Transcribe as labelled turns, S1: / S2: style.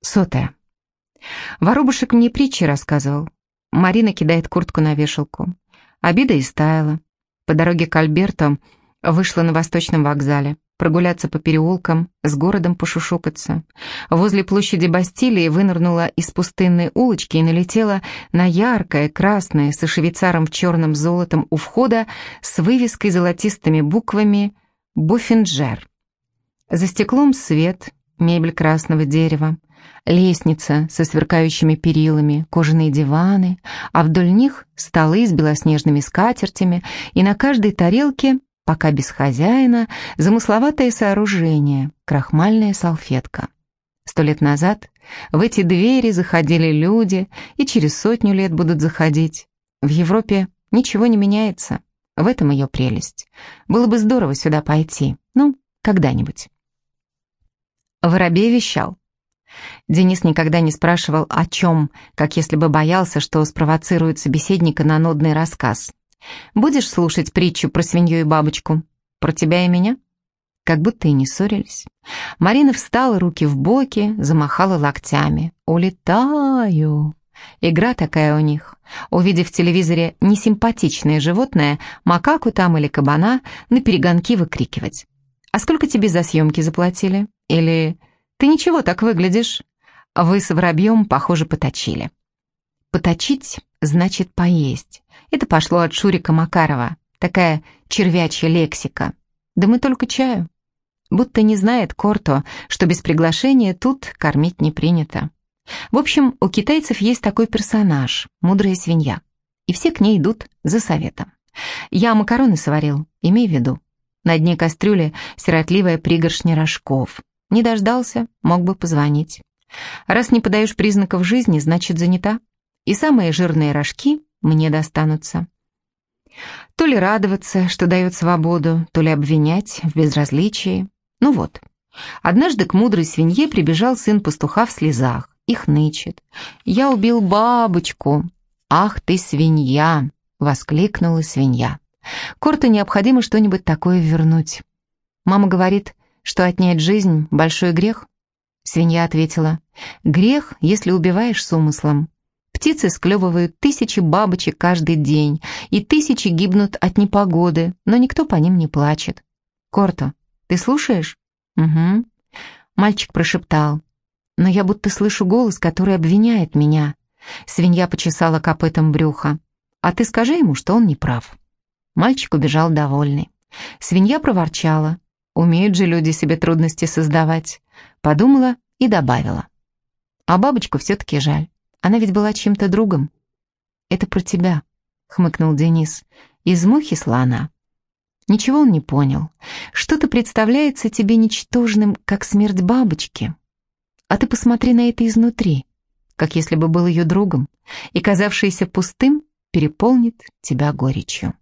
S1: Сотая. Воробушек мне притчи рассказывал. Марина кидает куртку на вешалку. Обида и стаяла. По дороге к Альберту вышла на восточном вокзале. Прогуляться по переулкам, с городом пошушукаться. Возле площади Бастилии вынырнула из пустынной улочки и налетела на яркое, красное, со швейцаром в черном золотом у входа с вывеской золотистыми буквами «Буффинджер». За стеклом свет, мебель красного дерева, лестница со сверкающими перилами, кожаные диваны, а вдоль них столы с белоснежными скатертями, и на каждой тарелке, пока без хозяина, замысловатое сооружение, крахмальная салфетка. Сто лет назад в эти двери заходили люди, и через сотню лет будут заходить. В Европе ничего не меняется. В этом ее прелесть. Было бы здорово сюда пойти. Ну, когда-нибудь. Воробей вещал. Денис никогда не спрашивал о чем, как если бы боялся, что спровоцирует собеседника на нодный рассказ. «Будешь слушать притчу про свинью и бабочку? Про тебя и меня?» Как будто и не ссорились. Марина встала, руки в боки, замахала локтями. «Улетаю!» Игра такая у них. Увидев в телевизоре несимпатичное животное, макаку там или кабана, на перегонки выкрикивать. «А сколько тебе за съемки заплатили?» Или «Ты ничего так выглядишь». Вы с воробьем, похоже, поточили. Поточить значит поесть. Это пошло от Шурика Макарова. Такая червячья лексика. Да мы только чаю. Будто не знает Корто, что без приглашения тут кормить не принято. В общем, у китайцев есть такой персонаж, мудрая свинья. И все к ней идут за советом. Я макароны сварил, имей в виду. На дне кастрюли сиротливая пригоршня рожков. Не дождался, мог бы позвонить. Раз не подаешь признаков жизни, значит занята. И самые жирные рожки мне достанутся. То ли радоваться, что дает свободу, то ли обвинять в безразличии. Ну вот. Однажды к мудрой свинье прибежал сын пастуха в слезах и хнычет. «Я убил бабочку!» «Ах ты, свинья!» — воскликнула свинья. Корту необходимо что-нибудь такое вернуть. Мама говорит, что отнять жизнь — большой грех? Свинья ответила, грех, если убиваешь с умыслом. Птицы склевывают тысячи бабочек каждый день, и тысячи гибнут от непогоды, но никто по ним не плачет. Корто, ты слушаешь? Угу. Мальчик прошептал, но я будто слышу голос, который обвиняет меня. Свинья почесала копытом брюха. А ты скажи ему, что он не прав. Мальчик убежал довольный. Свинья проворчала. Умеют же люди себе трудности создавать. Подумала и добавила. А бабочку все-таки жаль. Она ведь была чьим-то другом. Это про тебя, хмыкнул Денис. Из мухи слона. Ничего он не понял. Что-то представляется тебе ничтожным, как смерть бабочки. А ты посмотри на это изнутри, как если бы был ее другом, и казавшийся пустым переполнит тебя горечью.